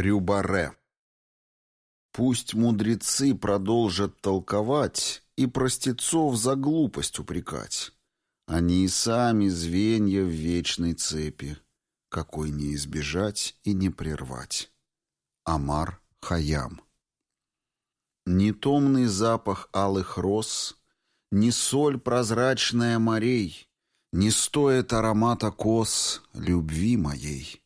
Рюбаре. Пусть мудрецы продолжат толковать и простецов за глупость упрекать. Они и сами звенья в вечной цепи, какой не избежать и не прервать. Амар Хаям. Ни томный запах алых роз, ни соль прозрачная морей, не стоит аромата кос любви моей.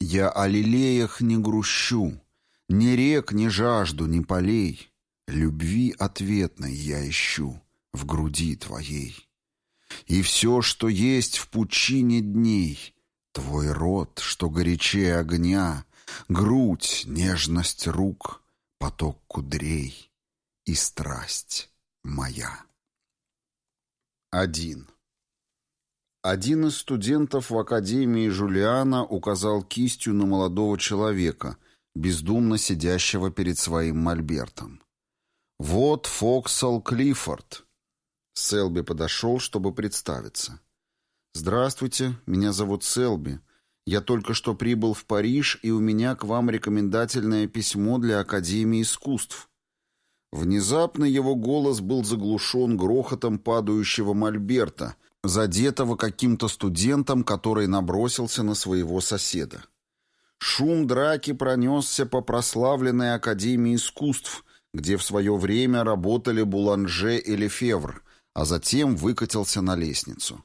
Я о лилеях не грущу, ни рек не жажду, ни полей. Любви ответной я ищу в груди твоей. И все, что есть в пучине дней, Твой рот, что горячее огня, Грудь, нежность рук, поток кудрей И страсть моя. Один. Один из студентов в Академии Жулиана указал кистью на молодого человека, бездумно сидящего перед своим мольбертом. «Вот Фоксал Клиффорд». Селби подошел, чтобы представиться. «Здравствуйте, меня зовут Селби. Я только что прибыл в Париж, и у меня к вам рекомендательное письмо для Академии искусств». Внезапно его голос был заглушен грохотом падающего мольберта — задетого каким-то студентом, который набросился на своего соседа. Шум драки пронесся по прославленной Академии искусств, где в свое время работали Буланже и Лефевр, а затем выкатился на лестницу.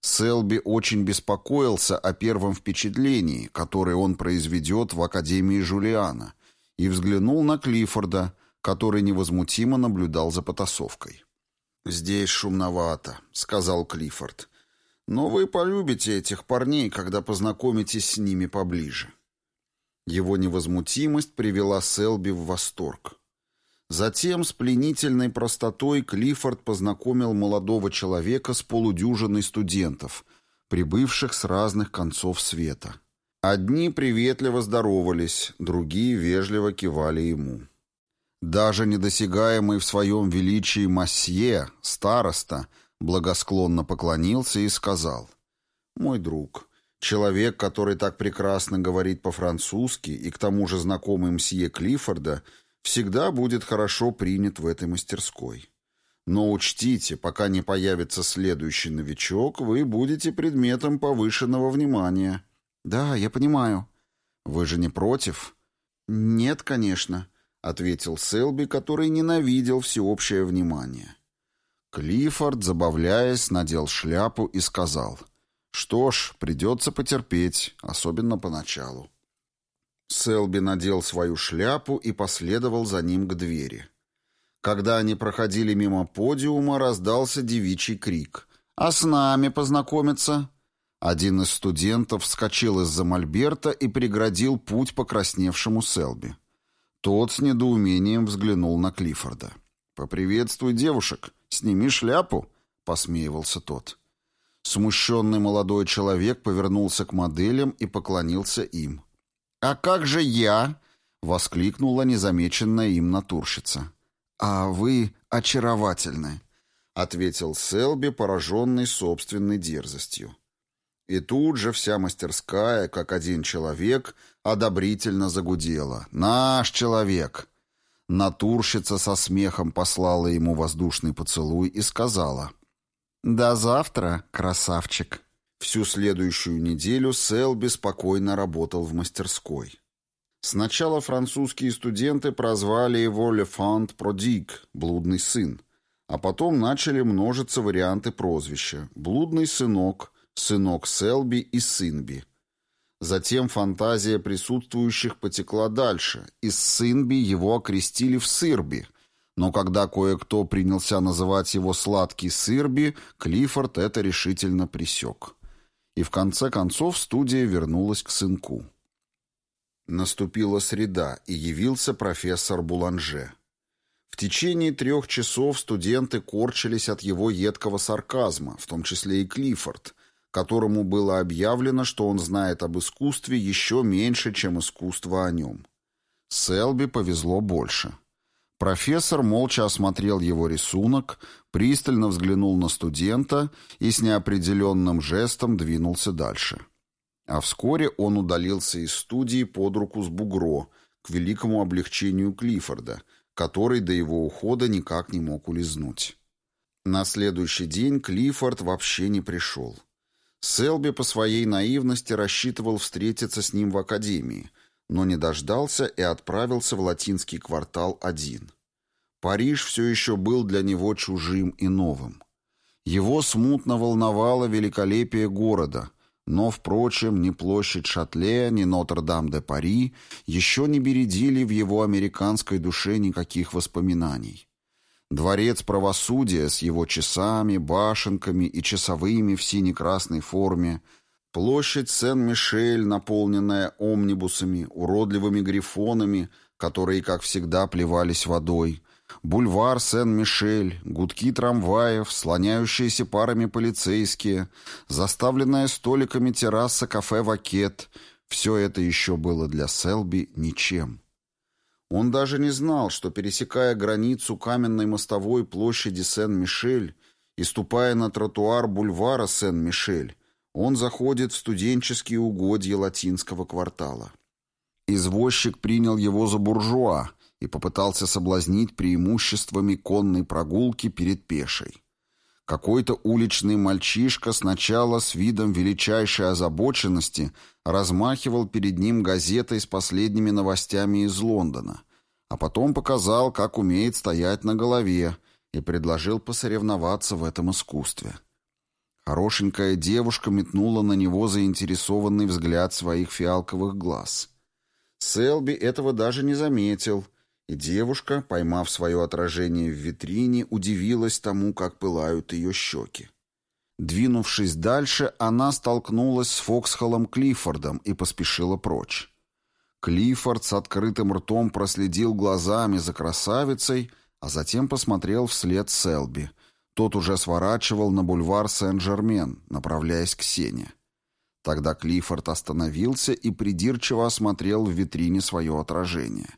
Селби очень беспокоился о первом впечатлении, которое он произведет в Академии Жулиана, и взглянул на Клиффорда, который невозмутимо наблюдал за потасовкой. «Здесь шумновато», — сказал Клиффорд. «Но вы полюбите этих парней, когда познакомитесь с ними поближе». Его невозмутимость привела Селби в восторг. Затем с пленительной простотой Клиффорд познакомил молодого человека с полудюжиной студентов, прибывших с разных концов света. Одни приветливо здоровались, другие вежливо кивали ему. Даже недосягаемый в своем величии Масье, староста, благосклонно поклонился и сказал, «Мой друг, человек, который так прекрасно говорит по-французски и к тому же знакомый мсье Клиффорда, всегда будет хорошо принят в этой мастерской. Но учтите, пока не появится следующий новичок, вы будете предметом повышенного внимания». «Да, я понимаю». «Вы же не против?» «Нет, конечно». — ответил Селби, который ненавидел всеобщее внимание. Клиффорд, забавляясь, надел шляпу и сказал, «Что ж, придется потерпеть, особенно поначалу». Селби надел свою шляпу и последовал за ним к двери. Когда они проходили мимо подиума, раздался девичий крик. «А с нами познакомиться?» Один из студентов вскочил из-за мольберта и преградил путь покрасневшему Селби. Тот с недоумением взглянул на Клиффорда. «Поприветствуй девушек, сними шляпу», — посмеивался тот. Смущенный молодой человек повернулся к моделям и поклонился им. «А как же я?» — воскликнула незамеченная им натурщица. «А вы очаровательны», — ответил Селби, пораженный собственной дерзостью. И тут же вся мастерская, как один человек, одобрительно загудела. «Наш человек!» Натурщица со смехом послала ему воздушный поцелуй и сказала «До завтра, красавчик!» Всю следующую неделю Сэл беспокойно работал в мастерской. Сначала французские студенты прозвали его «Лефант Продиг» — «блудный сын», а потом начали множиться варианты прозвища «блудный сынок», сынок Селби и Синби. Затем фантазия присутствующих потекла дальше. Из Синби его окрестили в Сырби, но когда кое-кто принялся называть его «сладкий Сырби», Клиффорд это решительно присек. И в конце концов студия вернулась к сынку. Наступила среда, и явился профессор Буланже. В течение трех часов студенты корчились от его едкого сарказма, в том числе и Клиффорд, которому было объявлено, что он знает об искусстве еще меньше, чем искусство о нем. Селби повезло больше. Профессор молча осмотрел его рисунок, пристально взглянул на студента и с неопределенным жестом двинулся дальше. А вскоре он удалился из студии под руку с Бугро, к великому облегчению Клиффорда, который до его ухода никак не мог улизнуть. На следующий день Клиффорд вообще не пришел. Селби по своей наивности рассчитывал встретиться с ним в академии, но не дождался и отправился в латинский квартал один. Париж все еще был для него чужим и новым. Его смутно волновало великолепие города, но, впрочем, ни площадь Шатле, ни Нотр-Дам-де-Пари еще не бередили в его американской душе никаких воспоминаний. Дворец правосудия с его часами, башенками и часовыми в сине-красной форме, площадь Сен-Мишель, наполненная омнибусами, уродливыми грифонами, которые, как всегда, плевались водой, бульвар Сен-Мишель, гудки трамваев, слоняющиеся парами полицейские, заставленная столиками терраса кафе «Вакет» — все это еще было для Селби ничем. Он даже не знал, что, пересекая границу каменной мостовой площади Сен-Мишель и ступая на тротуар бульвара Сен-Мишель, он заходит в студенческие угодья латинского квартала. Извозчик принял его за буржуа и попытался соблазнить преимуществами конной прогулки перед пешей. Какой-то уличный мальчишка сначала с видом величайшей озабоченности размахивал перед ним газетой с последними новостями из Лондона, а потом показал, как умеет стоять на голове, и предложил посоревноваться в этом искусстве. Хорошенькая девушка метнула на него заинтересованный взгляд своих фиалковых глаз. Селби этого даже не заметил — и девушка, поймав свое отражение в витрине, удивилась тому, как пылают ее щеки. Двинувшись дальше, она столкнулась с Фоксхоллом Клиффордом и поспешила прочь. Клиффорд с открытым ртом проследил глазами за красавицей, а затем посмотрел вслед Селби. Тот уже сворачивал на бульвар Сен-Жермен, направляясь к Сене. Тогда Клиффорд остановился и придирчиво осмотрел в витрине свое отражение.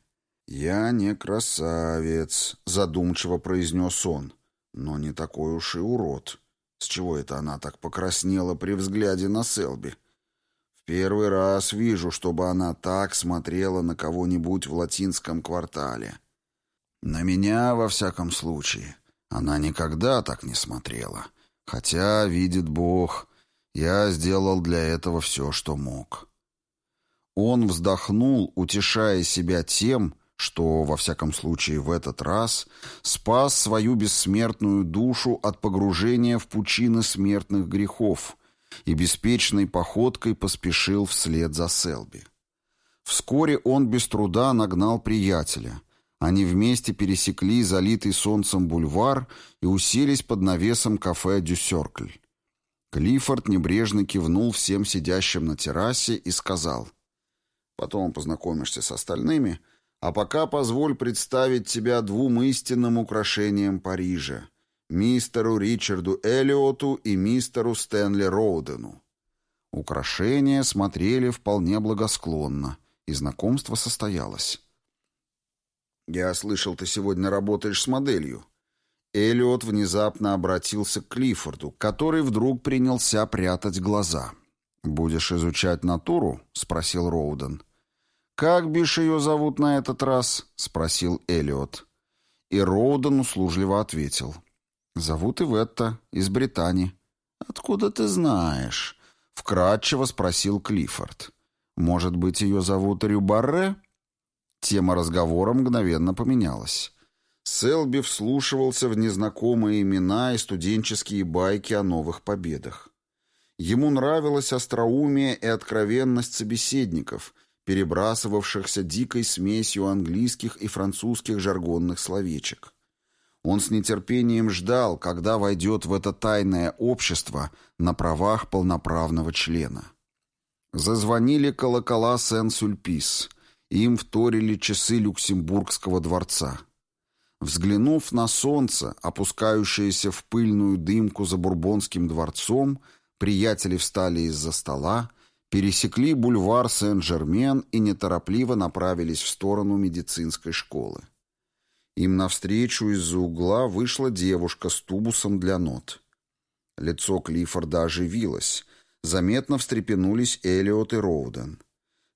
«Я не красавец», — задумчиво произнес он, — «но не такой уж и урод. С чего это она так покраснела при взгляде на Селби? В первый раз вижу, чтобы она так смотрела на кого-нибудь в латинском квартале. На меня, во всяком случае, она никогда так не смотрела. Хотя, видит Бог, я сделал для этого все, что мог». Он вздохнул, утешая себя тем, что, во всяком случае в этот раз, спас свою бессмертную душу от погружения в пучины смертных грехов и беспечной походкой поспешил вслед за Селби. Вскоре он без труда нагнал приятеля. Они вместе пересекли залитый солнцем бульвар и уселись под навесом кафе «Дюсеркль». Клиффорд небрежно кивнул всем сидящим на террасе и сказал, «Потом познакомишься с остальными», а пока позволь представить тебя двум истинным украшениям Парижа — мистеру Ричарду Эллиоту и мистеру Стэнли Роудену. Украшения смотрели вполне благосклонно, и знакомство состоялось. «Я слышал, ты сегодня работаешь с моделью». Эллиот внезапно обратился к Клиффорду, который вдруг принялся прятать глаза. «Будешь изучать натуру?» — спросил Роуден. «Как, бишь, ее зовут на этот раз?» — спросил Элиот. И Роуден услужливо ответил. «Зовут Иветта, из Британии». «Откуда ты знаешь?» — вкратчиво спросил Клиффорд. «Может быть, ее зовут Рюбарре?» Тема разговора мгновенно поменялась. Селби вслушивался в незнакомые имена и студенческие байки о новых победах. Ему нравилось остроумие и откровенность собеседников, перебрасывавшихся дикой смесью английских и французских жаргонных словечек. Он с нетерпением ждал, когда войдет в это тайное общество на правах полноправного члена. Зазвонили колокола Сен-Сюльпис, им вторили часы Люксембургского дворца. Взглянув на солнце, опускающееся в пыльную дымку за Бурбонским дворцом, приятели встали из-за стола, пересекли бульвар Сен-Жермен и неторопливо направились в сторону медицинской школы. Им навстречу из-за угла вышла девушка с тубусом для нот. Лицо Клиффорда оживилось. заметно встрепенулись Элиот и Роуден.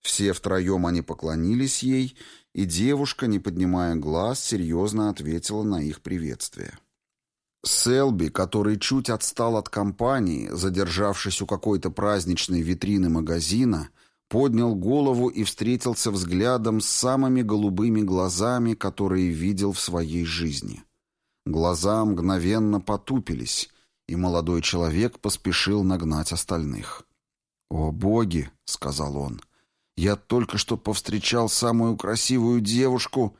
Все втроем они поклонились ей, и девушка, не поднимая глаз, серьезно ответила на их приветствие. Селби, который чуть отстал от компании, задержавшись у какой-то праздничной витрины магазина, поднял голову и встретился взглядом с самыми голубыми глазами, которые видел в своей жизни. Глаза мгновенно потупились, и молодой человек поспешил нагнать остальных. «О, боги!» — сказал он. Я только что повстречал самую красивую девушку,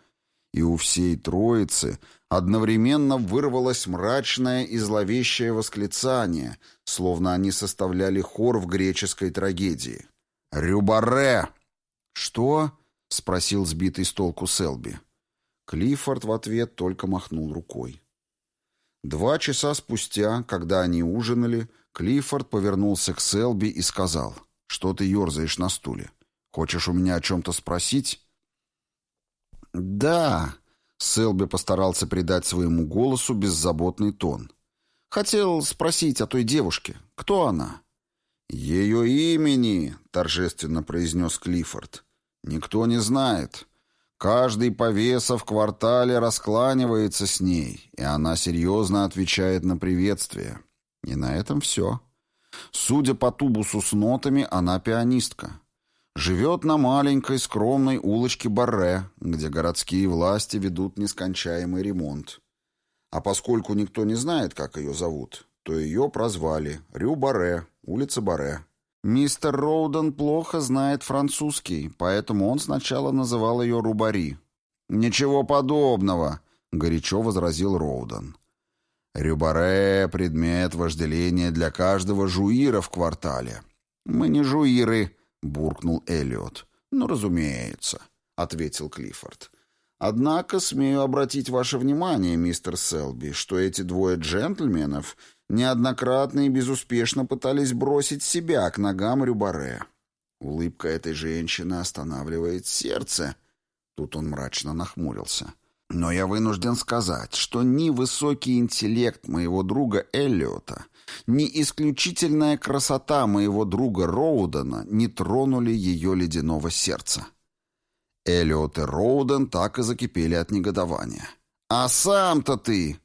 и у всей троицы одновременно вырвалось мрачное и зловещее восклицание, словно они составляли хор в греческой трагедии. «Рюбаре!» «Что?» — спросил сбитый с толку Селби. Клиффорд в ответ только махнул рукой. Два часа спустя, когда они ужинали, Клиффорд повернулся к Селби и сказал, «Что ты ерзаешь на стуле? Хочешь у меня о чем-то спросить?» «Да», — Селби постарался придать своему голосу беззаботный тон. «Хотел спросить о той девушке. Кто она?» «Ее имени», — торжественно произнес Клиффорд. «Никто не знает. Каждый повеса в квартале раскланивается с ней, и она серьезно отвечает на приветствие. И на этом все. Судя по тубусу с нотами, она пианистка. Живет на маленькой скромной улочке Барре, где городские власти ведут нескончаемый ремонт. А поскольку никто не знает, как ее зовут, то ее прозвали Рю Барре, улица Барре. Мистер Роуден плохо знает французский, поэтому он сначала называл ее Рубари. «Ничего подобного», — горячо возразил Роуден. «Рюбаре — предмет вожделения для каждого жуира в квартале. Мы не жуиры», буркнул Эллиот. «Ну, разумеется», — ответил Клиффорд. «Однако смею обратить ваше внимание, мистер Селби, что эти двое джентльменов неоднократно и безуспешно пытались бросить себя к ногам Рюбаре. Улыбка этой женщины останавливает сердце». Тут он мрачно нахмурился. «Но я вынужден сказать, что ни высокий интеллект моего друга Эллиота, ни исключительная красота моего друга Роудена не тронули ее ледяного сердца. Эллиот и Роуден так и закипели от негодования. «А сам-то ты...»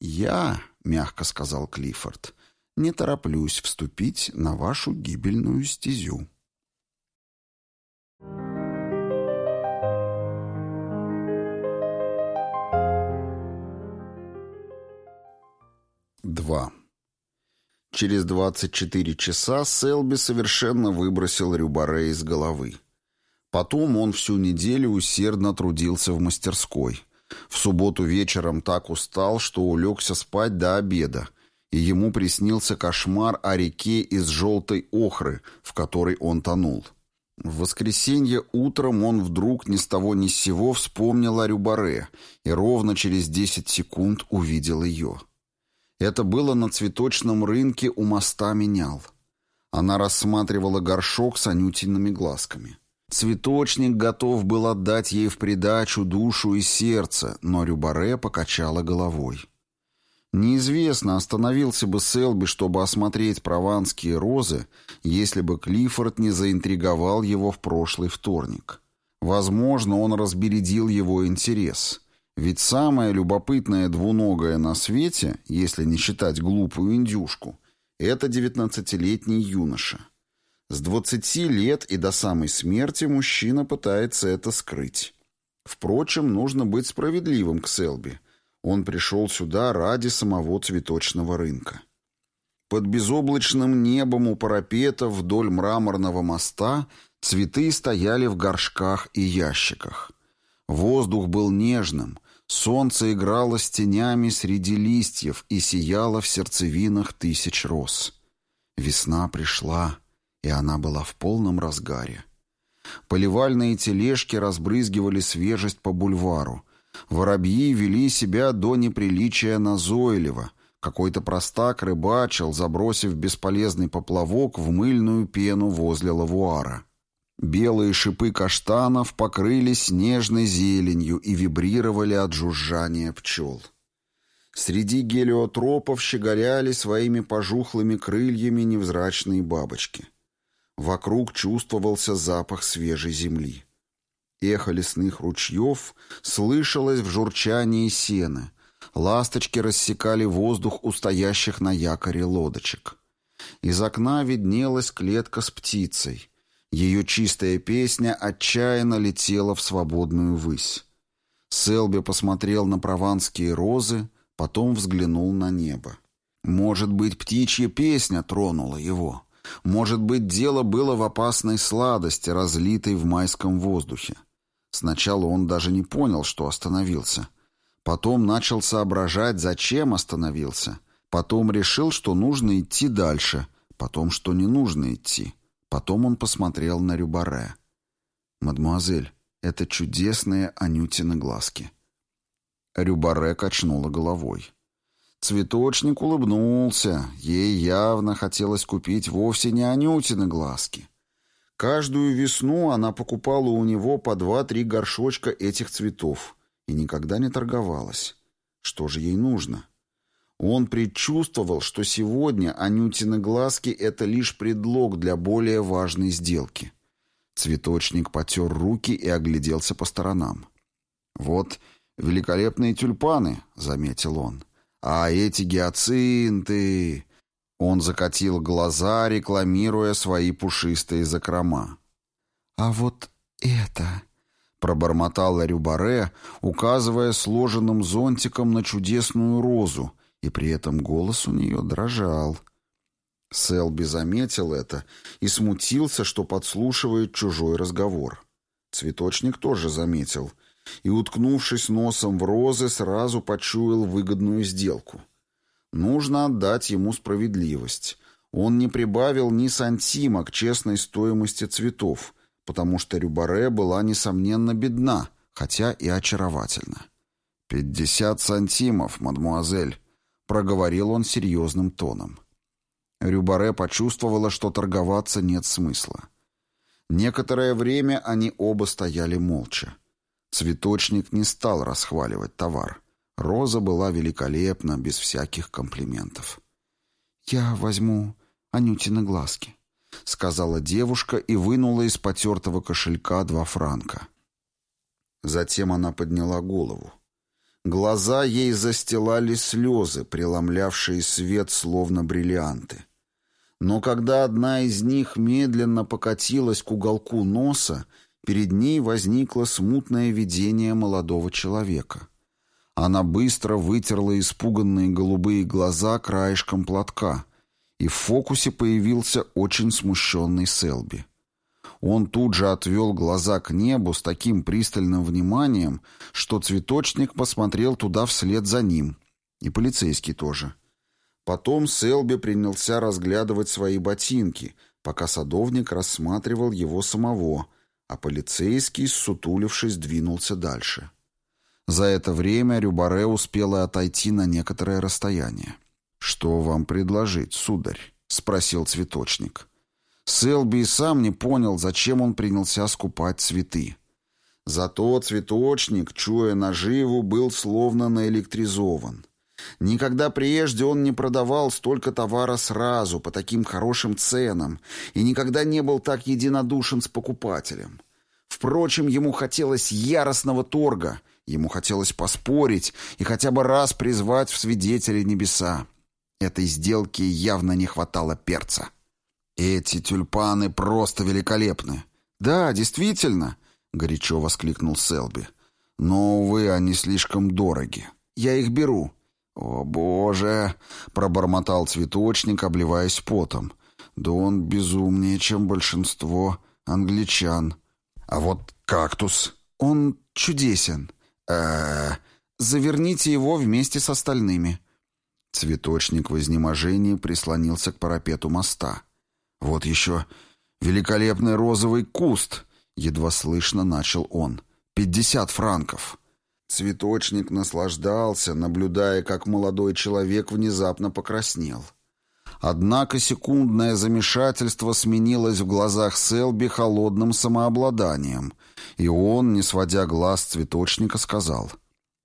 «Я», — мягко сказал Клиффорд, — «не тороплюсь вступить на вашу гибельную стезю». Два. Через 24 часа Селби совершенно выбросил Рюбаре из головы. Потом он всю неделю усердно трудился в мастерской. В субботу вечером так устал, что улегся спать до обеда, и ему приснился кошмар о реке из желтой охры, в которой он тонул. В воскресенье утром он вдруг ни с того ни с сего вспомнил о Рюбаре и ровно через 10 секунд увидел ее. Это было на цветочном рынке у моста менял. Она рассматривала горшок с анютиными глазками. Цветочник готов был отдать ей в придачу душу и сердце, но Рюбаре покачала головой. Неизвестно, остановился бы Селби, чтобы осмотреть прованские розы, если бы Клиффорд не заинтриговал его в прошлый вторник. Возможно, он разбередил его интерес. Ведь самое любопытное двуногое на свете, если не считать глупую индюшку, это девятнадцатилетний юноша. С двадцати лет и до самой смерти мужчина пытается это скрыть. Впрочем, нужно быть справедливым к Селби. Он пришел сюда ради самого цветочного рынка. Под безоблачным небом у парапета вдоль мраморного моста цветы стояли в горшках и ящиках. Воздух был нежным, Солнце играло с тенями среди листьев и сияло в сердцевинах тысяч роз. Весна пришла, и она была в полном разгаре. Поливальные тележки разбрызгивали свежесть по бульвару. Воробьи вели себя до неприличия назойливо. Какой-то простак рыбачил, забросив бесполезный поплавок в мыльную пену возле лавуара. Белые шипы каштанов покрылись нежной зеленью и вибрировали от жужжания пчел. Среди гелиотропов щеголяли своими пожухлыми крыльями невзрачные бабочки. Вокруг чувствовался запах свежей земли. Эхо лесных ручьев слышалось в журчании сена. Ласточки рассекали воздух у стоящих на якоре лодочек. Из окна виднелась клетка с птицей. Ее чистая песня отчаянно летела в свободную высь. Селби посмотрел на прованские розы, потом взглянул на небо. Может быть, птичья песня тронула его. Может быть, дело было в опасной сладости, разлитой в майском воздухе. Сначала он даже не понял, что остановился. Потом начал соображать, зачем остановился. Потом решил, что нужно идти дальше. Потом, что не нужно идти. Потом он посмотрел на Рюбаре. «Мадемуазель, это чудесные Анютины глазки». Рюбаре качнула головой. Цветочник улыбнулся. Ей явно хотелось купить вовсе не Анютины глазки. Каждую весну она покупала у него по два-три горшочка этих цветов и никогда не торговалась. Что же ей нужно? Он предчувствовал, что сегодня Анютины глазки — это лишь предлог для более важной сделки. Цветочник потер руки и огляделся по сторонам. «Вот великолепные тюльпаны», — заметил он. «А эти гиацинты...» Он закатил глаза, рекламируя свои пушистые закрома. «А вот это...» — пробормотала Рюбаре, указывая сложенным зонтиком на чудесную розу, и при этом голос у нее дрожал. Селби заметил это и смутился, что подслушивает чужой разговор. Цветочник тоже заметил и, уткнувшись носом в розы, сразу почуял выгодную сделку — Нужно отдать ему справедливость. Он не прибавил ни сантима к честной стоимости цветов, потому что Рюбаре была, несомненно, бедна, хотя и очаровательна. «Пятьдесят сантимов, мадмуазель», — проговорил он серьезным тоном. Рюбаре почувствовала, что торговаться нет смысла. Некоторое время они оба стояли молча. Цветочник не стал расхваливать товар. Роза была великолепна, без всяких комплиментов. «Я возьму Анютины глазки», — сказала девушка и вынула из потертого кошелька два франка. Затем она подняла голову. Глаза ей застилали слезы, преломлявшие свет, словно бриллианты. Но когда одна из них медленно покатилась к уголку носа, перед ней возникло смутное видение молодого человека — она быстро вытерла испуганные голубые глаза краешком платка, и в фокусе появился очень смущенный Селби. Он тут же отвел глаза к небу с таким пристальным вниманием, что цветочник посмотрел туда вслед за ним, и полицейский тоже. Потом Селби принялся разглядывать свои ботинки, пока садовник рассматривал его самого, а полицейский, сутулившись, двинулся дальше. За это время Рюбаре успела отойти на некоторое расстояние. «Что вам предложить, сударь?» — спросил цветочник. Селби и сам не понял, зачем он принялся скупать цветы. Зато цветочник, чуя наживу, был словно наэлектризован. Никогда прежде он не продавал столько товара сразу, по таким хорошим ценам, и никогда не был так единодушен с покупателем. Впрочем, ему хотелось яростного торга — Ему хотелось поспорить и хотя бы раз призвать в свидетели небеса. Этой сделке явно не хватало перца. «Эти тюльпаны просто великолепны!» «Да, действительно!» — горячо воскликнул Селби. «Но, увы, они слишком дороги. Я их беру». «О, боже!» — пробормотал цветочник, обливаясь потом. «Да он безумнее, чем большинство англичан. А вот кактус, он чудесен э Заверните его вместе с остальными». Цветочник в изнеможении прислонился к парапету моста. «Вот еще великолепный розовый куст!» — едва слышно начал он. «Пятьдесят франков!» Цветочник наслаждался, наблюдая, как молодой человек внезапно покраснел. Однако секундное замешательство сменилось в глазах Селби холодным самообладанием, и он, не сводя глаз цветочника, сказал,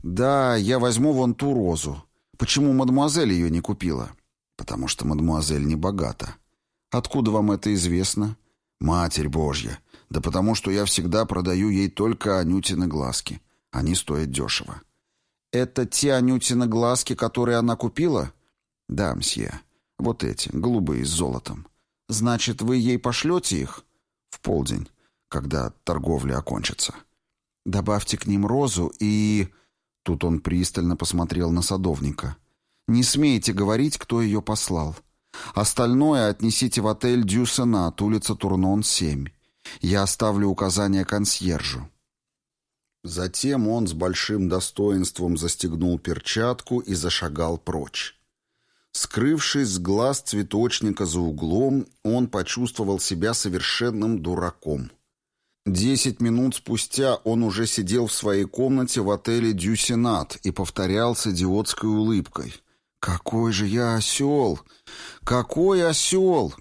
«Да, я возьму вон ту розу. Почему мадемуазель ее не купила? Потому что мадемуазель не богата. Откуда вам это известно? Матерь Божья. Да потому что я всегда продаю ей только Анютины глазки. Они стоят дешево. Это те Анютины глазки, которые она купила? Да, мсье. Вот эти, голубые с золотом. Значит, вы ей пошлете их? В полдень, когда торговля окончится. Добавьте к ним розу и... Тут он пристально посмотрел на садовника. «Не смейте говорить, кто ее послал. Остальное отнесите в отель «Дю Сенат», улица Турнон, 7. Я оставлю указание консьержу». Затем он с большим достоинством застегнул перчатку и зашагал прочь. Скрывшись с глаз цветочника за углом, он почувствовал себя совершенным дураком. Десять минут спустя он уже сидел в своей комнате в отеле «Дюсенат» и повторял с идиотской улыбкой. «Какой же я осел! Какой осел!»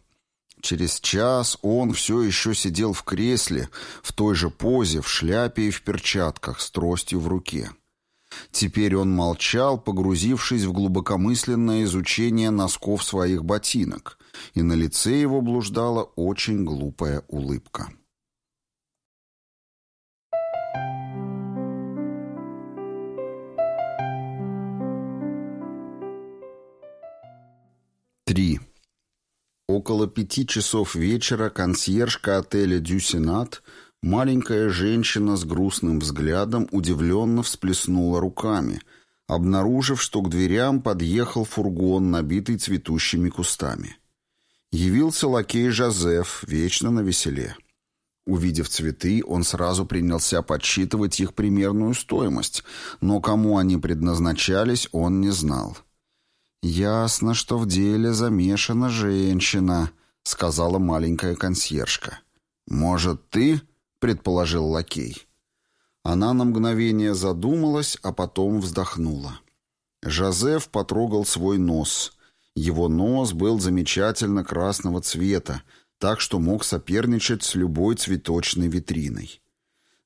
Через час он все еще сидел в кресле, в той же позе, в шляпе и в перчатках, с тростью в руке. Теперь он молчал, погрузившись в глубокомысленное изучение носков своих ботинок, и на лице его блуждала очень глупая улыбка. Три. Около пяти часов вечера консьержка отеля «Дюсенат», маленькая женщина с грустным взглядом, удивленно всплеснула руками, обнаружив, что к дверям подъехал фургон, набитый цветущими кустами. Явился лакей Жозеф, вечно на веселе. Увидев цветы, он сразу принялся подсчитывать их примерную стоимость, но кому они предназначались, он не знал. «Ясно, что в деле замешана женщина», — сказала маленькая консьержка. «Может, ты?» — предположил лакей. Она на мгновение задумалась, а потом вздохнула. Жозеф потрогал свой нос. Его нос был замечательно красного цвета, так что мог соперничать с любой цветочной витриной.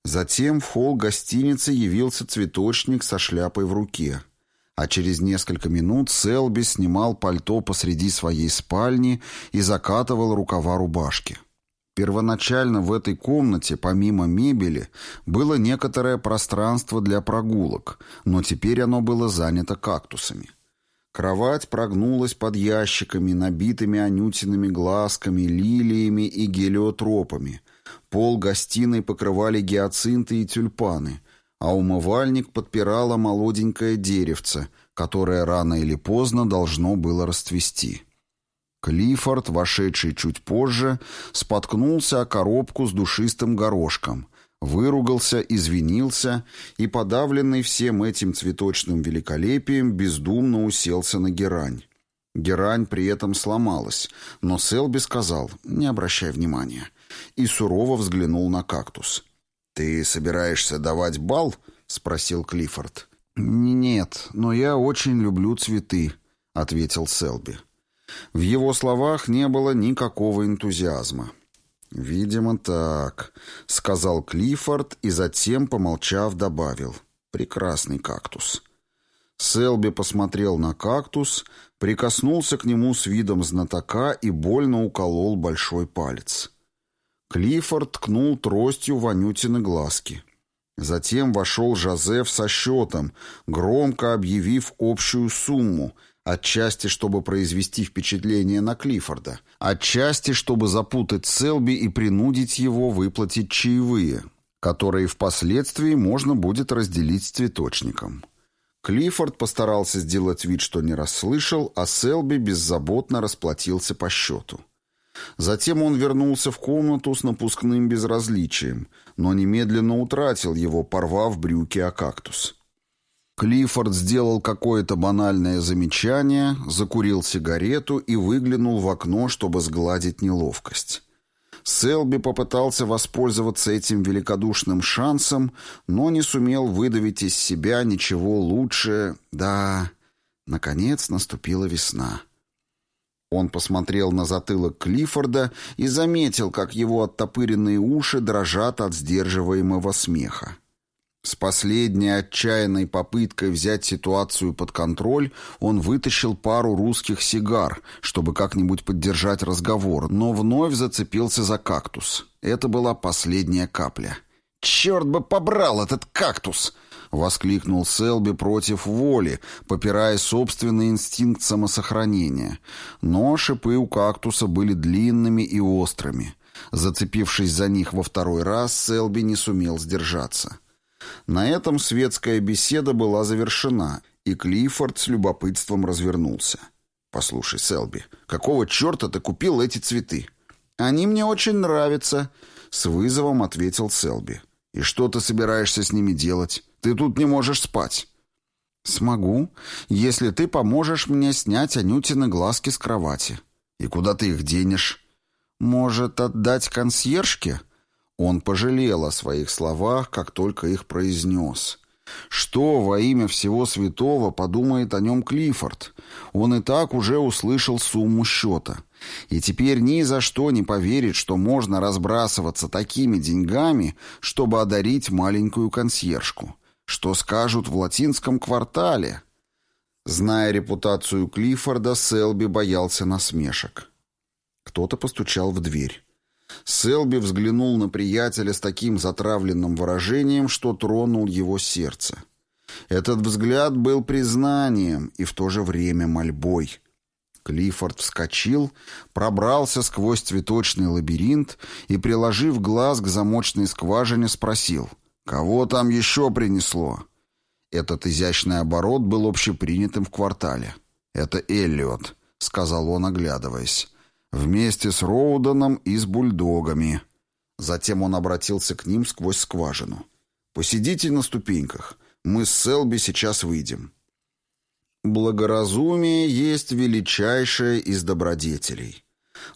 Затем в холл гостиницы явился цветочник со шляпой в руке а через несколько минут Селби снимал пальто посреди своей спальни и закатывал рукава рубашки. Первоначально в этой комнате, помимо мебели, было некоторое пространство для прогулок, но теперь оно было занято кактусами. Кровать прогнулась под ящиками, набитыми анютиными глазками, лилиями и гелиотропами. Пол гостиной покрывали гиацинты и тюльпаны — а умывальник подпирало молоденькое деревце, которое рано или поздно должно было расцвести. Клиффорд, вошедший чуть позже, споткнулся о коробку с душистым горошком, выругался, извинился и, подавленный всем этим цветочным великолепием, бездумно уселся на герань. Герань при этом сломалась, но Селби сказал «не обращай внимания» и сурово взглянул на кактус. «Ты собираешься давать бал?» — спросил Клиффорд. «Нет, но я очень люблю цветы», — ответил Селби. В его словах не было никакого энтузиазма. «Видимо, так», — сказал Клиффорд и затем, помолчав, добавил. «Прекрасный кактус». Селби посмотрел на кактус, прикоснулся к нему с видом знатока и больно уколол большой палец. Клиффорд ткнул тростью Ванютины глазки. Затем вошел Жозеф со счетом, громко объявив общую сумму, отчасти чтобы произвести впечатление на Клиффорда, отчасти чтобы запутать Селби и принудить его выплатить чаевые, которые впоследствии можно будет разделить с цветочником. Клиффорд постарался сделать вид, что не расслышал, а Селби беззаботно расплатился по счету. Затем он вернулся в комнату с напускным безразличием, но немедленно утратил его, порвав брюки о кактус. Клиффорд сделал какое-то банальное замечание, закурил сигарету и выглянул в окно, чтобы сгладить неловкость. Селби попытался воспользоваться этим великодушным шансом, но не сумел выдавить из себя ничего лучше. Да, наконец наступила весна. Он посмотрел на затылок Клиффорда и заметил, как его оттопыренные уши дрожат от сдерживаемого смеха. С последней отчаянной попыткой взять ситуацию под контроль он вытащил пару русских сигар, чтобы как-нибудь поддержать разговор, но вновь зацепился за кактус. Это была последняя капля. «Черт бы побрал этот кактус!» — воскликнул Селби против воли, попирая собственный инстинкт самосохранения. Но шипы у кактуса были длинными и острыми. Зацепившись за них во второй раз, Селби не сумел сдержаться. На этом светская беседа была завершена, и Клиффорд с любопытством развернулся. «Послушай, Селби, какого черта ты купил эти цветы?» «Они мне очень нравятся», — с вызовом ответил Селби. «И что ты собираешься с ними делать? Ты тут не можешь спать». «Смогу, если ты поможешь мне снять Анютины глазки с кровати». «И куда ты их денешь?» «Может, отдать консьержке?» Он пожалел о своих словах, как только их произнес. Что во имя всего святого подумает о нем Клиффорд? Он и так уже услышал сумму счета. И теперь ни за что не поверит, что можно разбрасываться такими деньгами, чтобы одарить маленькую консьержку. Что скажут в латинском квартале? Зная репутацию Клиффорда, Селби боялся насмешек. Кто-то постучал в дверь. Селби взглянул на приятеля с таким затравленным выражением, что тронул его сердце. Этот взгляд был признанием и в то же время мольбой. Клиффорд вскочил, пробрался сквозь цветочный лабиринт и, приложив глаз к замочной скважине, спросил «Кого там еще принесло?» Этот изящный оборот был общепринятым в квартале. «Это Эллиот», — сказал он, оглядываясь. Вместе с Роуданом и с бульдогами. Затем он обратился к ним сквозь скважину. «Посидите на ступеньках. Мы с Селби сейчас выйдем». Благоразумие есть величайшее из добродетелей.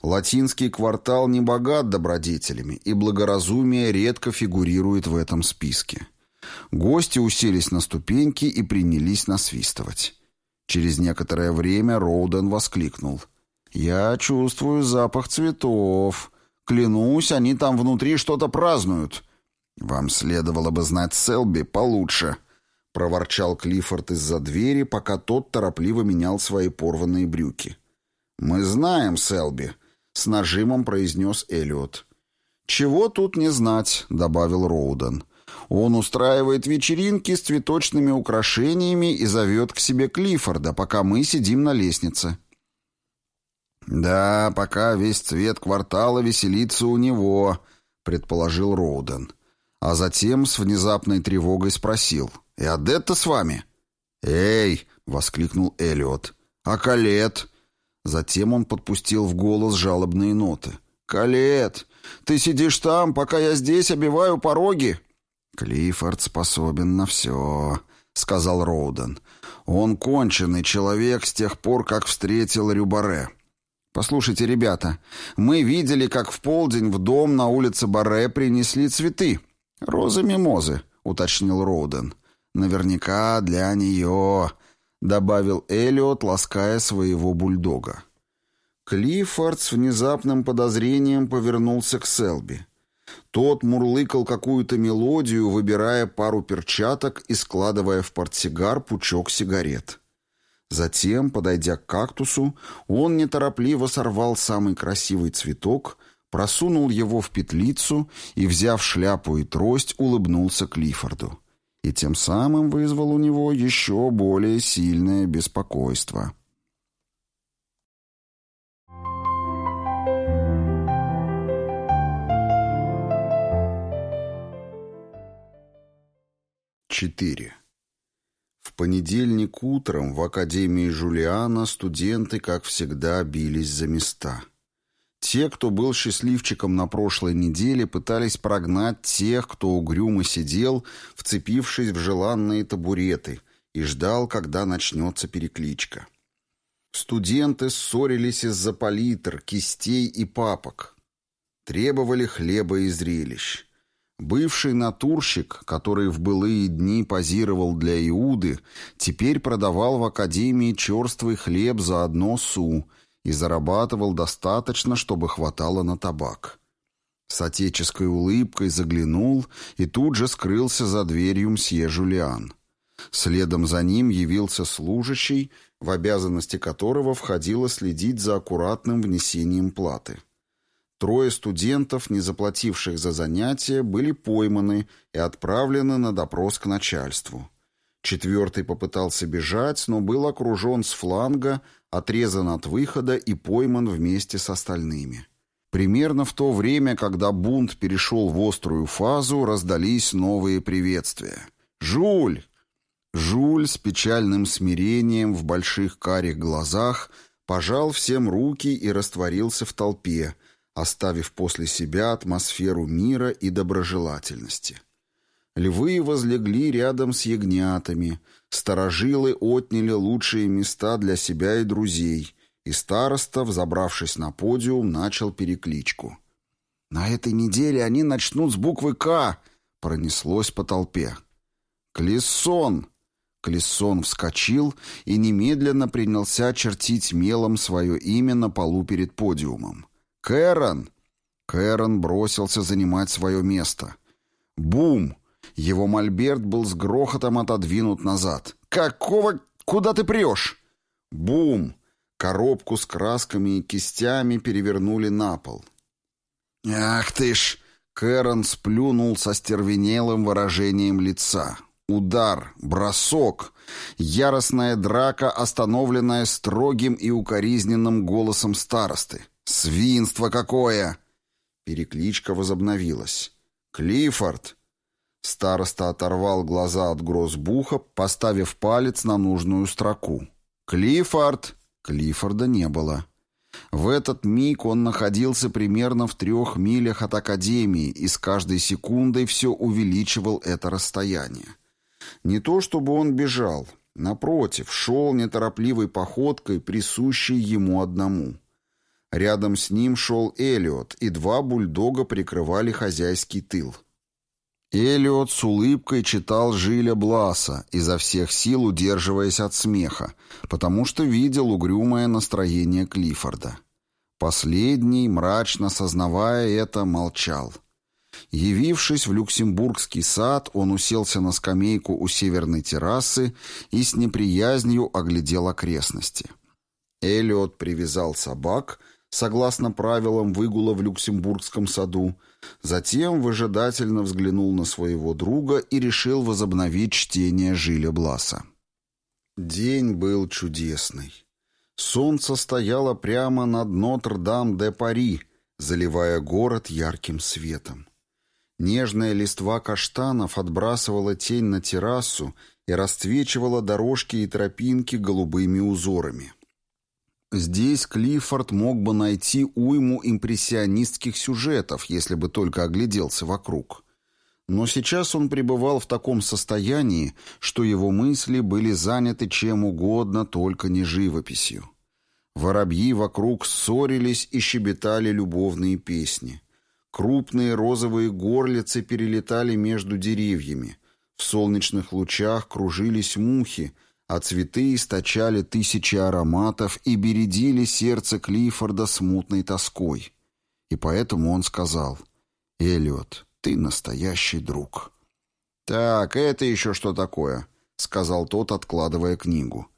Латинский квартал не богат добродетелями, и благоразумие редко фигурирует в этом списке. Гости уселись на ступеньки и принялись насвистывать. Через некоторое время Роуден воскликнул — «Я чувствую запах цветов. Клянусь, они там внутри что-то празднуют». «Вам следовало бы знать Селби получше», — проворчал Клиффорд из-за двери, пока тот торопливо менял свои порванные брюки. «Мы знаем Селби», — с нажимом произнес Эллиот. «Чего тут не знать», — добавил Роуден. «Он устраивает вечеринки с цветочными украшениями и зовет к себе Клиффорда, пока мы сидим на лестнице». «Да, пока весь цвет квартала веселится у него», — предположил Роуден. А затем с внезапной тревогой спросил. «И Адетта с вами?» «Эй!» — воскликнул Элиот. «А Калет?» Затем он подпустил в голос жалобные ноты. «Калет, ты сидишь там, пока я здесь обиваю пороги?» «Клиффорд способен на все», — сказал Роуден. «Он конченый человек с тех пор, как встретил Рюбаре. «Послушайте, ребята, мы видели, как в полдень в дом на улице Барре принесли цветы. Розы-мимозы», — уточнил Роуден. «Наверняка для нее», — добавил Эллиот, лаская своего бульдога. Клиффорд с внезапным подозрением повернулся к Селби. Тот мурлыкал какую-то мелодию, выбирая пару перчаток и складывая в портсигар пучок сигарет. Затем, подойдя к кактусу, он неторопливо сорвал самый красивый цветок, просунул его в петлицу и, взяв шляпу и трость, улыбнулся Клиффорду. И тем самым вызвал у него еще более сильное беспокойство. Четыре понедельник утром в Академии Жулиана студенты, как всегда, бились за места. Те, кто был счастливчиком на прошлой неделе, пытались прогнать тех, кто угрюмо сидел, вцепившись в желанные табуреты, и ждал, когда начнется перекличка. Студенты ссорились из-за палитр, кистей и папок. Требовали хлеба и зрелищ. Бывший натурщик, который в былые дни позировал для Иуды, теперь продавал в академии черствый хлеб за одно су и зарабатывал достаточно, чтобы хватало на табак. С отеческой улыбкой заглянул и тут же скрылся за дверью мсье Жулиан. Следом за ним явился служащий, в обязанности которого входило следить за аккуратным внесением платы. Трое студентов, не заплативших за занятия, были пойманы и отправлены на допрос к начальству. Четвертый попытался бежать, но был окружен с фланга, отрезан от выхода и пойман вместе с остальными. Примерно в то время, когда бунт перешел в острую фазу, раздались новые приветствия. «Жуль! Жуль с печальным смирением в больших карих глазах пожал всем руки и растворился в толпе, оставив после себя атмосферу мира и доброжелательности. Львы возлегли рядом с ягнятами, старожилы отняли лучшие места для себя и друзей, и староста, взобравшись на подиум, начал перекличку. «На этой неделе они начнут с буквы «К», — пронеслось по толпе. «Клессон!» Клессон вскочил и немедленно принялся чертить мелом свое имя на полу перед подиумом. «Кэрон!» Кэрон бросился занимать свое место. «Бум!» Его мольберт был с грохотом отодвинут назад. «Какого... Куда ты прешь?» «Бум!» Коробку с красками и кистями перевернули на пол. «Ах ты ж!» Кэрон сплюнул со стервенелым выражением лица. Удар, бросок, яростная драка, остановленная строгим и укоризненным голосом старосты. «Свинство какое!» Перекличка возобновилась. «Клиффорд!» Староста оторвал глаза от грозбуха, поставив палец на нужную строку. «Клиффорд!» Клиффорда не было. В этот миг он находился примерно в трех милях от Академии и с каждой секундой все увеличивал это расстояние. Не то чтобы он бежал, напротив, шел неторопливой походкой, присущей ему одному. Рядом с ним шел Элиот, и два бульдога прикрывали хозяйский тыл. Элиот с улыбкой читал Жиля Бласа, изо всех сил удерживаясь от смеха, потому что видел угрюмое настроение Клиффорда. Последний, мрачно сознавая это, молчал. — Явившись в Люксембургский сад, он уселся на скамейку у северной террасы и с неприязнью оглядел окрестности. Эллиот привязал собак, согласно правилам выгула в Люксембургском саду, затем выжидательно взглянул на своего друга и решил возобновить чтение Жиля Бласа. День был чудесный. Солнце стояло прямо над Нотр-Дам-де-Пари, заливая город ярким светом. Нежная листва каштанов отбрасывала тень на террасу и расцвечивала дорожки и тропинки голубыми узорами. Здесь Клиффорд мог бы найти уйму импрессионистских сюжетов, если бы только огляделся вокруг. Но сейчас он пребывал в таком состоянии, что его мысли были заняты чем угодно, только не живописью. Воробьи вокруг ссорились и щебетали любовные песни. Крупные розовые горлицы перелетали между деревьями. В солнечных лучах кружились мухи, а цветы источали тысячи ароматов и бередили сердце Клиффорда смутной тоской. И поэтому он сказал, «Эллиот, ты настоящий друг». «Так, это еще что такое?» — сказал тот, откладывая книгу.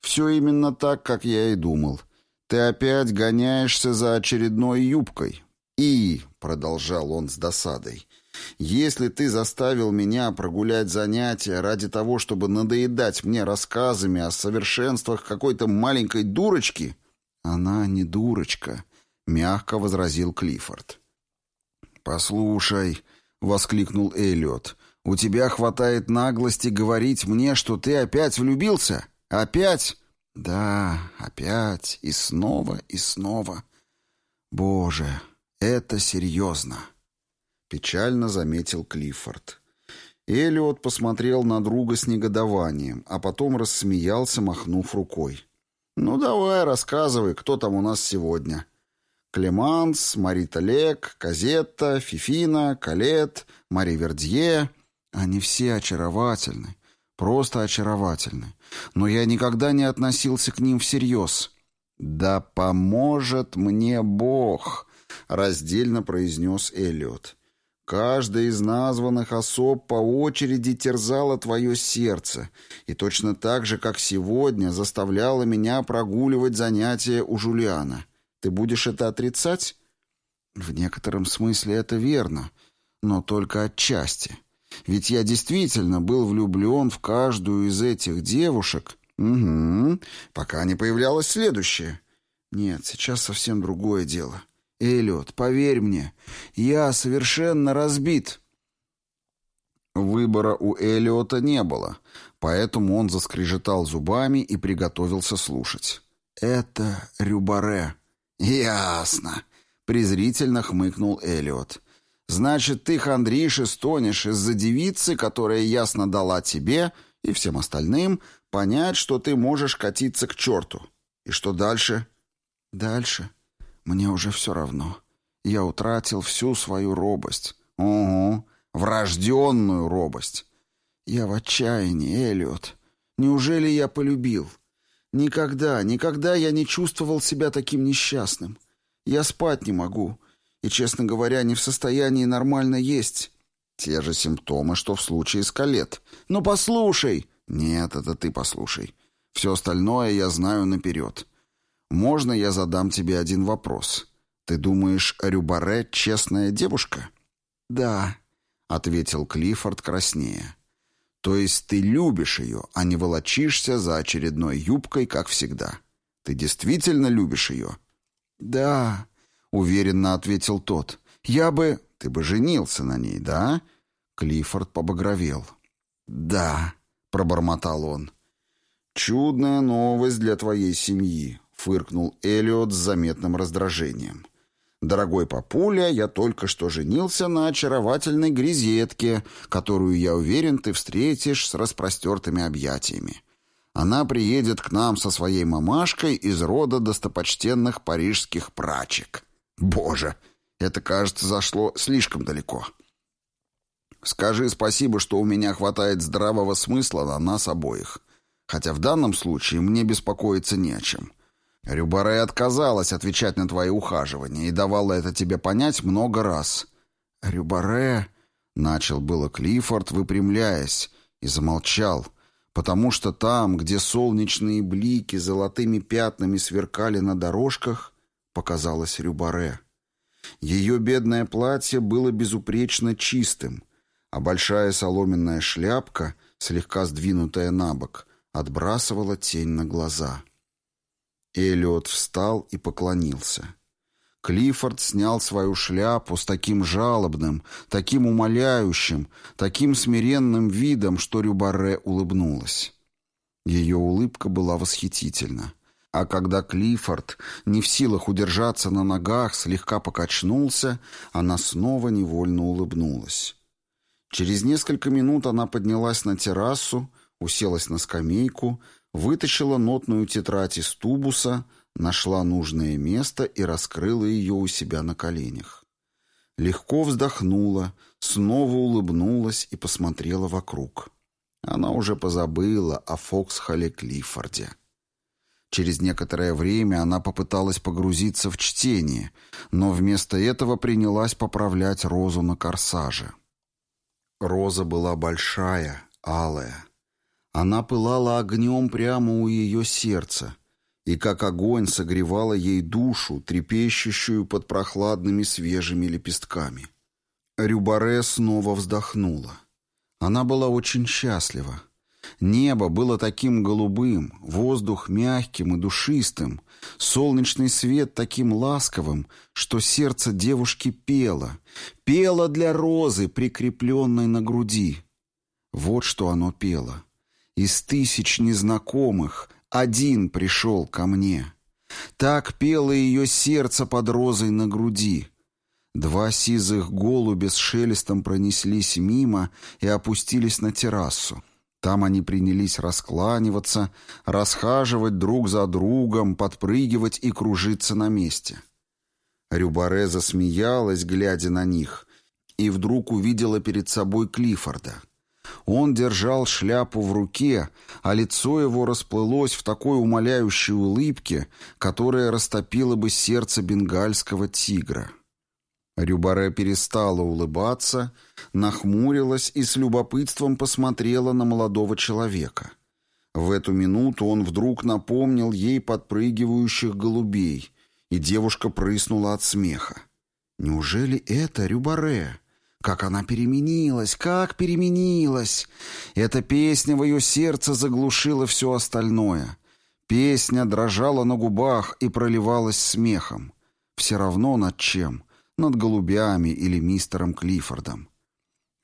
«Все именно так, как я и думал. Ты опять гоняешься за очередной юбкой. И, — продолжал он с досадой, — если ты заставил меня прогулять занятия ради того, чтобы надоедать мне рассказами о совершенствах какой-то маленькой дурочки... Она не дурочка, — мягко возразил Клиффорд. «Послушай», — воскликнул Эллиот, — «у тебя хватает наглости говорить мне, что ты опять влюбился? Опять?» «Да, опять, и снова, и снова. Боже, «Это серьезно», — печально заметил Клиффорд. Элиот посмотрел на друга с негодованием, а потом рассмеялся, махнув рукой. «Ну давай, рассказывай, кто там у нас сегодня?» Клеманс, Марита Лек, Казетта, Фифина, Калет, Мари Вердье. Они все очаровательны, просто очаровательны. Но я никогда не относился к ним всерьез. «Да поможет мне Бог!» — раздельно произнес Эллиот. «Каждая из названных особ по очереди терзала твое сердце, и точно так же, как сегодня, заставляла меня прогуливать занятия у Жулиана. Ты будешь это отрицать?» «В некотором смысле это верно, но только отчасти. Ведь я действительно был влюблен в каждую из этих девушек». «Угу, пока не появлялось следующее». «Нет, сейчас совсем другое дело». Эллиот, поверь мне, я совершенно разбит». Выбора у Эллиота не было, поэтому он заскрежетал зубами и приготовился слушать. «Это Рюбаре». «Ясно», — презрительно хмыкнул Эллиот. «Значит, ты хандришь и стонешь из-за девицы, которая ясно дала тебе и всем остальным понять, что ты можешь катиться к черту. И что дальше?» «Дальше?» Мне уже все равно. Я утратил всю свою робость. Угу, врожденную робость. Я в отчаянии, Эллиот. Неужели я полюбил? Никогда, никогда я не чувствовал себя таким несчастным. Я спать не могу. И, честно говоря, не в состоянии нормально есть. Те же симптомы, что в случае с колет. Ну, послушай! Нет, это ты послушай. Все остальное я знаю наперед. «Можно я задам тебе один вопрос? Ты думаешь, Рюбаре честная девушка?» «Да», — ответил Клиффорд краснее. «То есть ты любишь ее, а не волочишься за очередной юбкой, как всегда. Ты действительно любишь ее?» «Да», — уверенно ответил тот. «Я бы...» «Ты бы женился на ней, да?» Клиффорд побагровел. «Да», — пробормотал он. «Чудная новость для твоей семьи фыркнул Элиот с заметным раздражением. «Дорогой папуля, я только что женился на очаровательной грезетке, которую, я уверен, ты встретишь с распростертыми объятиями. Она приедет к нам со своей мамашкой из рода достопочтенных парижских прачек. Боже, это, кажется, зашло слишком далеко. Скажи спасибо, что у меня хватает здравого смысла на нас обоих. Хотя в данном случае мне беспокоиться не о чем. Рюбаре отказалась отвечать на твои ухаживания и давала это тебе понять много раз. Рюбаре... Начал было Клиффорд, выпрямляясь, и замолчал, потому что там, где солнечные блики золотыми пятнами сверкали на дорожках, показалось Рюбаре. Ее бедное платье было безупречно чистым, а большая соломенная шляпка, слегка сдвинутая на бок, отбрасывала тень на глаза. Эллиот встал и поклонился. Клиффорд снял свою шляпу с таким жалобным, таким умоляющим, таким смиренным видом, что Рюбаре улыбнулась. Ее улыбка была восхитительна. А когда Клиффорд, не в силах удержаться на ногах, слегка покачнулся, она снова невольно улыбнулась. Через несколько минут она поднялась на террасу, уселась на скамейку, вытащила нотную тетрадь из тубуса, нашла нужное место и раскрыла ее у себя на коленях. Легко вздохнула, снова улыбнулась и посмотрела вокруг. Она уже позабыла о Фоксхолле Клиффорде. Через некоторое время она попыталась погрузиться в чтение, но вместо этого принялась поправлять розу на корсаже. Роза была большая, алая. Она пылала огнем прямо у ее сердца, и как огонь согревала ей душу, трепещущую под прохладными свежими лепестками. Рюбаре снова вздохнула. Она была очень счастлива. Небо было таким голубым, воздух мягким и душистым, солнечный свет таким ласковым, что сердце девушки пело, пело для розы, прикрепленной на груди. Вот что оно пело. Из тысяч незнакомых один пришел ко мне. Так пело ее сердце под розой на груди. Два сизых голубя с шелестом пронеслись мимо и опустились на террасу. Там они принялись раскланиваться, расхаживать друг за другом, подпрыгивать и кружиться на месте. Рюбаре засмеялась, глядя на них, и вдруг увидела перед собой Клиффорда — он держал шляпу в руке, а лицо его расплылось в такой умоляющей улыбке, которая растопила бы сердце бенгальского тигра. Рюбаре перестала улыбаться, нахмурилась и с любопытством посмотрела на молодого человека. В эту минуту он вдруг напомнил ей подпрыгивающих голубей, и девушка прыснула от смеха. «Неужели это Рюбаре?» Как она переменилась, как переменилась! Эта песня в ее сердце заглушила все остальное. Песня дрожала на губах и проливалась смехом. Все равно над чем над голубями или мистером Клиффордом.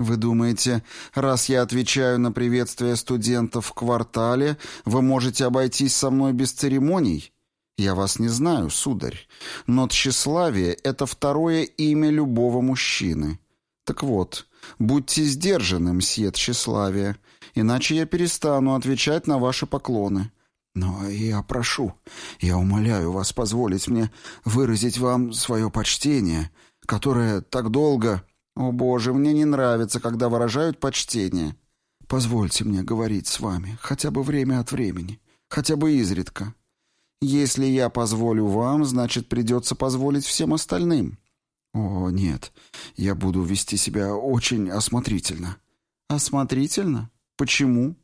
Вы думаете, раз я отвечаю на приветствие студентов в квартале, вы можете обойтись со мной без церемоний? Я вас не знаю, сударь, но тщеславие — это второе имя любого мужчины. Так вот, будьте сдержаны, мсье тщеславие, иначе я перестану отвечать на ваши поклоны. Но я прошу, я умоляю вас позволить мне выразить вам свое почтение, которое так долго... О, Боже, мне не нравится, когда выражают почтение. Позвольте мне говорить с вами, хотя бы время от времени, хотя бы изредка. Если я позволю вам, значит, придется позволить всем остальным. О, нет, я буду вести себя очень осмотрительно. Осмотрительно? Почему?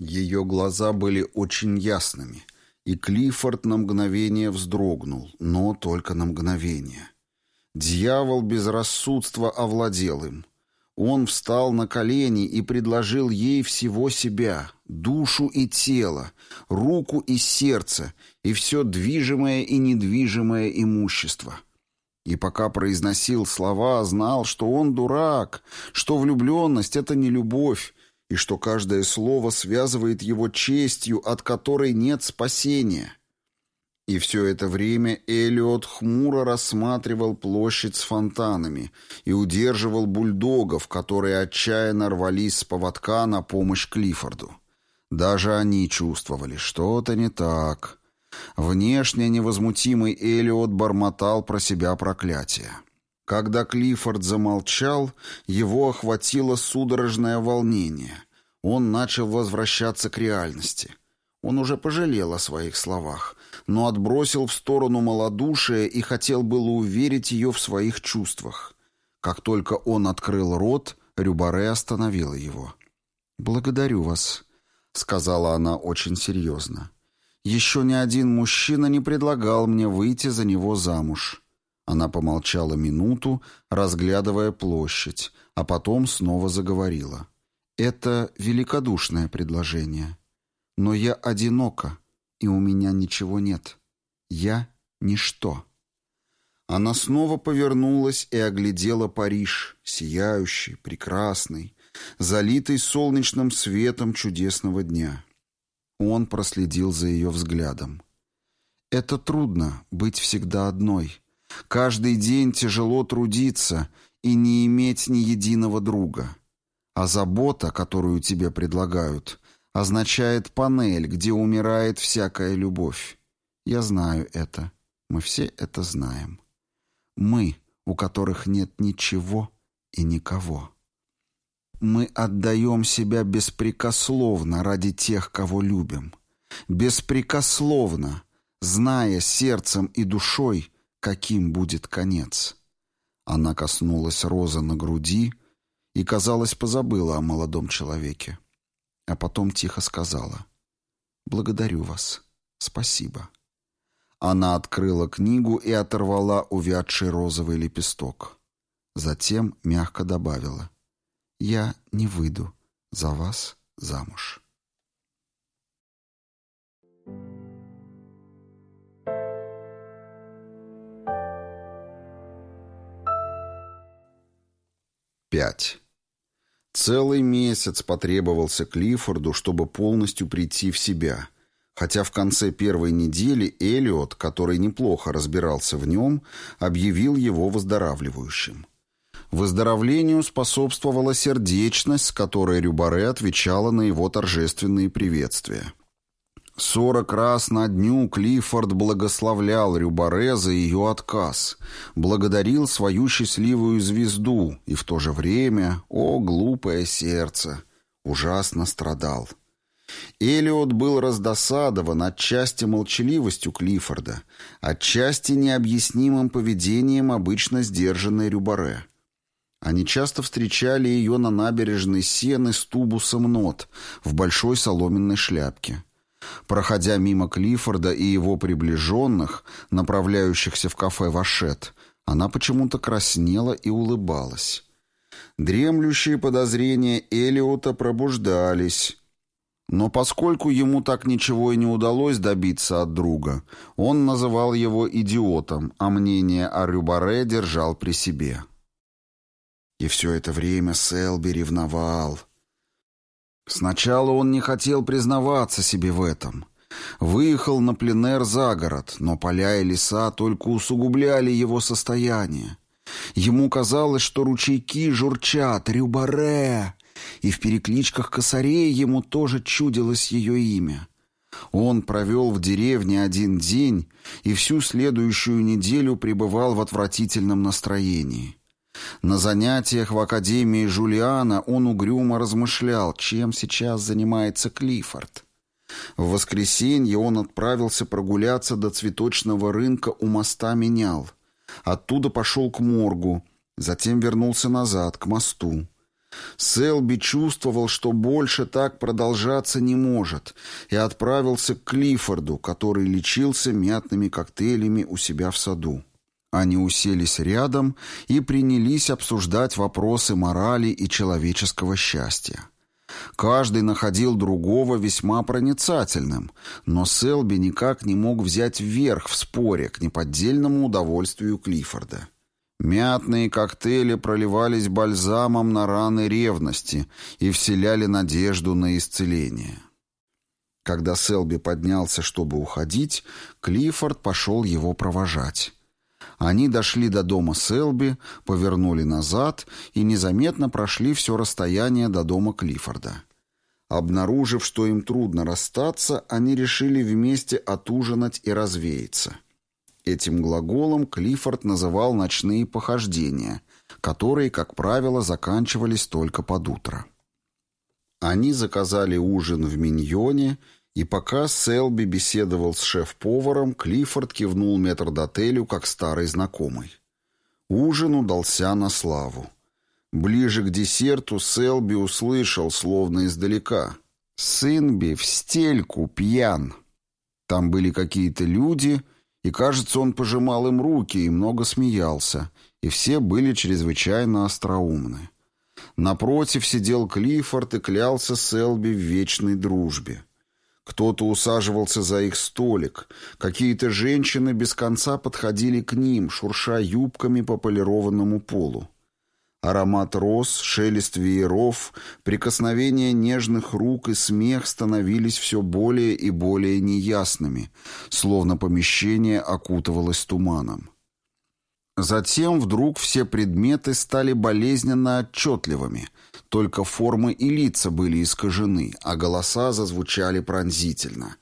Ее глаза были очень ясными, и Клиффорд на мгновение вздрогнул, но только на мгновение. Дьявол безрассудства овладел им. Он встал на колени и предложил ей всего себя, душу и тело, руку и сердце, и все движимое и недвижимое имущество. И пока произносил слова, знал, что он дурак, что влюбленность — это не любовь, и что каждое слово связывает его честью, от которой нет спасения. И все это время Элиот хмуро рассматривал площадь с фонтанами и удерживал бульдогов, которые отчаянно рвались с поводка на помощь Клиффорду. Даже они чувствовали, что-то не так. Внешне невозмутимый Элиот бормотал про себя проклятие. Когда Клиффорд замолчал, его охватило судорожное волнение. Он начал возвращаться к реальности. Он уже пожалел о своих словах, но отбросил в сторону малодушие и хотел было уверить ее в своих чувствах. Как только он открыл рот, Рюбаре остановила его. «Благодарю вас», — сказала она очень серьезно. «Еще ни один мужчина не предлагал мне выйти за него замуж». Она помолчала минуту, разглядывая площадь, а потом снова заговорила. «Это великодушное предложение. Но я одинока, и у меня ничего нет. Я — ничто». Она снова повернулась и оглядела Париж, сияющий, прекрасный, залитый солнечным светом чудесного дня. Он проследил за ее взглядом. «Это трудно — быть всегда одной», Каждый день тяжело трудиться и не иметь ни единого друга. А забота, которую тебе предлагают, означает панель, где умирает всякая любовь. Я знаю это. Мы все это знаем. Мы, у которых нет ничего и никого. Мы отдаем себя беспрекословно ради тех, кого любим. Беспрекословно, зная сердцем и душой, каким будет конец. Она коснулась розы на груди и, казалось, позабыла о молодом человеке. А потом тихо сказала «Благодарю вас. Спасибо». Она открыла книгу и оторвала увядший розовый лепесток. Затем мягко добавила «Я не выйду за вас замуж». 5. Целый месяц потребовался Клиффорду, чтобы полностью прийти в себя, хотя в конце первой недели Элиот, который неплохо разбирался в нем, объявил его выздоравливающим. Выздоровлению способствовала сердечность, с которой Рюбаре отвечала на его торжественные приветствия. Сорок раз на дню Клиффорд благословлял Рюбаре за ее отказ, благодарил свою счастливую звезду и в то же время, о, глупое сердце, ужасно страдал. Элиот был раздосадован отчасти молчаливостью Клиффорда, отчасти необъяснимым поведением обычно сдержанной Рюбаре. Они часто встречали ее на набережной Сены с тубусом нот в большой соломенной шляпке. Проходя мимо Клиффорда и его приближенных, направляющихся в кафе «Вашет», она почему-то краснела и улыбалась. Дремлющие подозрения Элиота пробуждались. Но поскольку ему так ничего и не удалось добиться от друга, он называл его идиотом, а мнение о Рюбаре держал при себе. И все это время Селби ревновал. Сначала он не хотел признаваться себе в этом. Выехал на пленэр за город, но поля и леса только усугубляли его состояние. Ему казалось, что ручейки журчат «Рюбаре», и в перекличках косарей ему тоже чудилось ее имя. Он провел в деревне один день и всю следующую неделю пребывал в отвратительном настроении. На занятиях в Академии Жулиана он угрюмо размышлял, чем сейчас занимается Клиффорд. В воскресенье он отправился прогуляться до цветочного рынка у моста Менял. Оттуда пошел к моргу, затем вернулся назад, к мосту. Селби чувствовал, что больше так продолжаться не может, и отправился к Клиффорду, который лечился мятными коктейлями у себя в саду. Они уселись рядом и принялись обсуждать вопросы морали и человеческого счастья. Каждый находил другого весьма проницательным, но Селби никак не мог взять вверх в споре к неподдельному удовольствию Клиффорда. Мятные коктейли проливались бальзамом на раны ревности и вселяли надежду на исцеление. Когда Селби поднялся, чтобы уходить, Клиффорд пошел его провожать. Они дошли до дома Селби, повернули назад и незаметно прошли все расстояние до дома Клиффорда. Обнаружив, что им трудно расстаться, они решили вместе отужинать и развеяться. Этим глаголом Клиффорд называл ночные похождения, которые, как правило, заканчивались только под утро. Они заказали ужин в Миньоне и пока Селби беседовал с шеф-поваром, Клиффорд кивнул метрдотелю как старый знакомый. Ужин удался на славу. Ближе к десерту Селби услышал, словно издалека. «Сынби в стельку пьян». Там были какие-то люди, и, кажется, он пожимал им руки и много смеялся, и все были чрезвычайно остроумны. Напротив сидел Клиффорд и клялся Селби в вечной дружбе. Кто-то усаживался за их столик. Какие-то женщины без конца подходили к ним, шурша юбками по полированному полу. Аромат роз, шелест вееров, прикосновение нежных рук и смех становились все более и более неясными, словно помещение окутывалось туманом. Затем вдруг все предметы стали болезненно отчетливыми, только формы и лица были искажены, а голоса зазвучали пронзительно.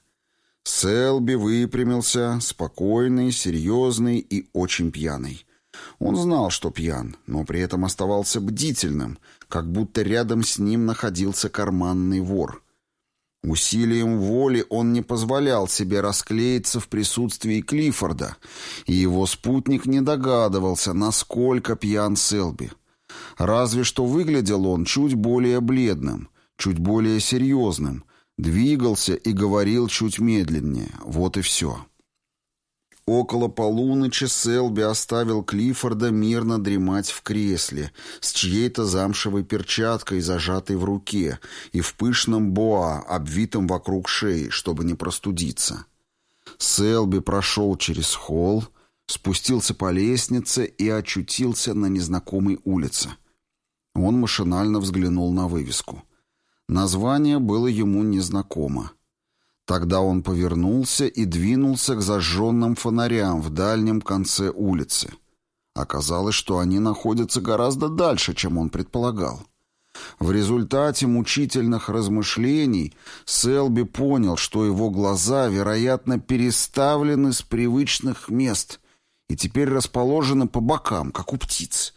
Селби выпрямился, спокойный, серьезный и очень пьяный. Он знал, что пьян, но при этом оставался бдительным, как будто рядом с ним находился карманный вор. Усилием воли он не позволял себе расклеиться в присутствии Клиффорда, и его спутник не догадывался, насколько пьян Селби. Разве что выглядел он чуть более бледным, чуть более серьезным, двигался и говорил чуть медленнее. Вот и все. Около полуночи Селби оставил Клиффорда мирно дремать в кресле с чьей-то замшевой перчаткой, зажатой в руке, и в пышном боа, обвитом вокруг шеи, чтобы не простудиться. Селби прошел через холл, спустился по лестнице и очутился на незнакомой улице. Он машинально взглянул на вывеску. Название было ему незнакомо. Тогда он повернулся и двинулся к зажженным фонарям в дальнем конце улицы. Оказалось, что они находятся гораздо дальше, чем он предполагал. В результате мучительных размышлений Селби понял, что его глаза, вероятно, переставлены с привычных мест и теперь расположены по бокам, как у птиц.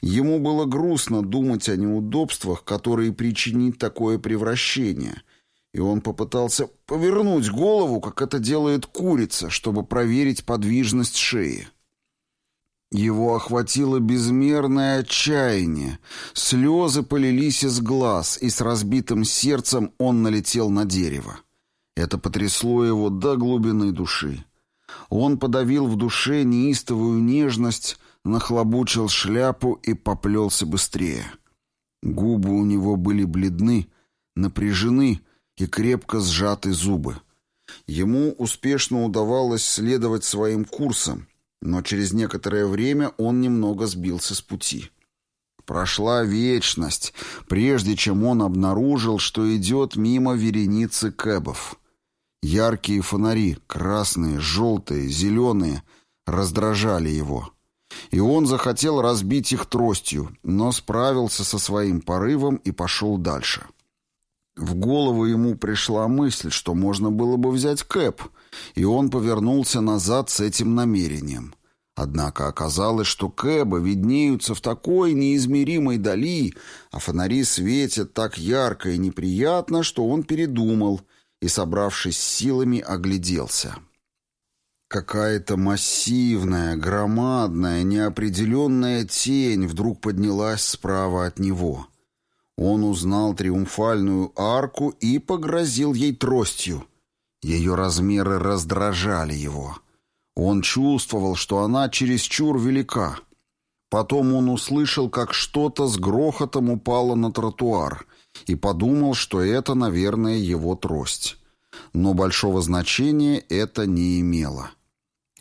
Ему было грустно думать о неудобствах, которые причинит такое превращение, и он попытался повернуть голову, как это делает курица, чтобы проверить подвижность шеи. Его охватило безмерное отчаяние. Слезы полились из глаз, и с разбитым сердцем он налетел на дерево. Это потрясло его до глубины души. Он подавил в душе неистовую нежность, нахлобучил шляпу и поплелся быстрее. Губы у него были бледны, напряжены и крепко сжаты зубы. Ему успешно удавалось следовать своим курсам, но через некоторое время он немного сбился с пути. Прошла вечность, прежде чем он обнаружил, что идет мимо вереницы кэбов. Яркие фонари, красные, желтые, зеленые, раздражали его. И он захотел разбить их тростью, но справился со своим порывом и пошел дальше. В голову ему пришла мысль, что можно было бы взять кэп, и он повернулся назад с этим намерением. Однако оказалось, что кэбы виднеются в такой неизмеримой дали, а фонари светят так ярко и неприятно, что он передумал и, собравшись силами, огляделся. Какая-то массивная, громадная, неопределенная тень вдруг поднялась справа от него — он узнал триумфальную арку и погрозил ей тростью. Ее размеры раздражали его. Он чувствовал, что она чересчур велика. Потом он услышал, как что-то с грохотом упало на тротуар и подумал, что это, наверное, его трость. Но большого значения это не имело.